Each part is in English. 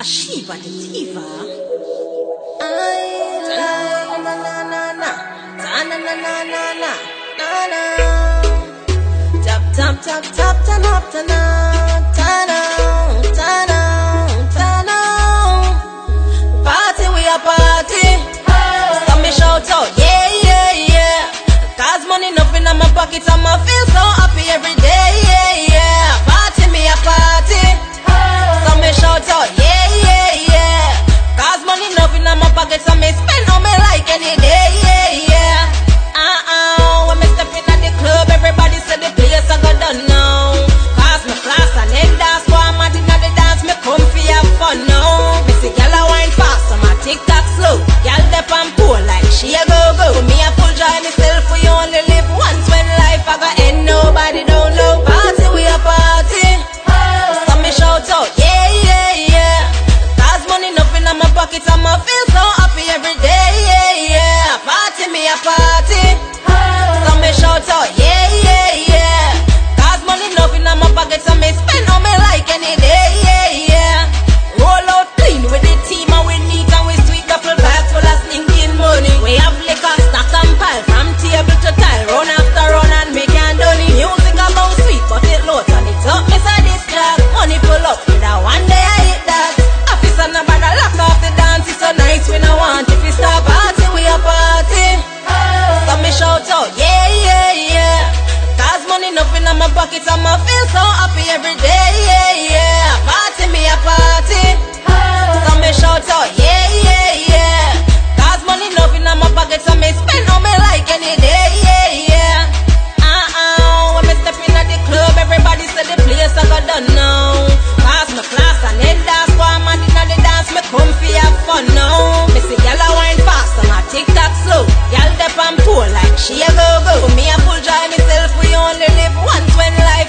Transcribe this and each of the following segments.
ashiva detiva. I na na na na na na na na na na na. Tap tap tap tap tap tap tap tap. trying to sell on my pockets, I'ma feel so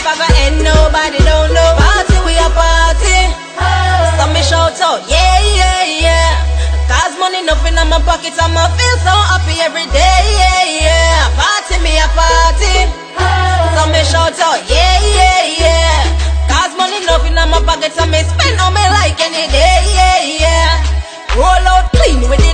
life I got and nobody don't know. Party, we a party. So me shout out, yeah, yeah, yeah. Cause money nothing in my pocket, I'ma feel so happy every day, yeah, yeah. Party, me a party. So me shout out, yeah, yeah, yeah. Cause money nothing in my pocket, so me spend on me like any day, yeah, yeah. Roll out clean with it.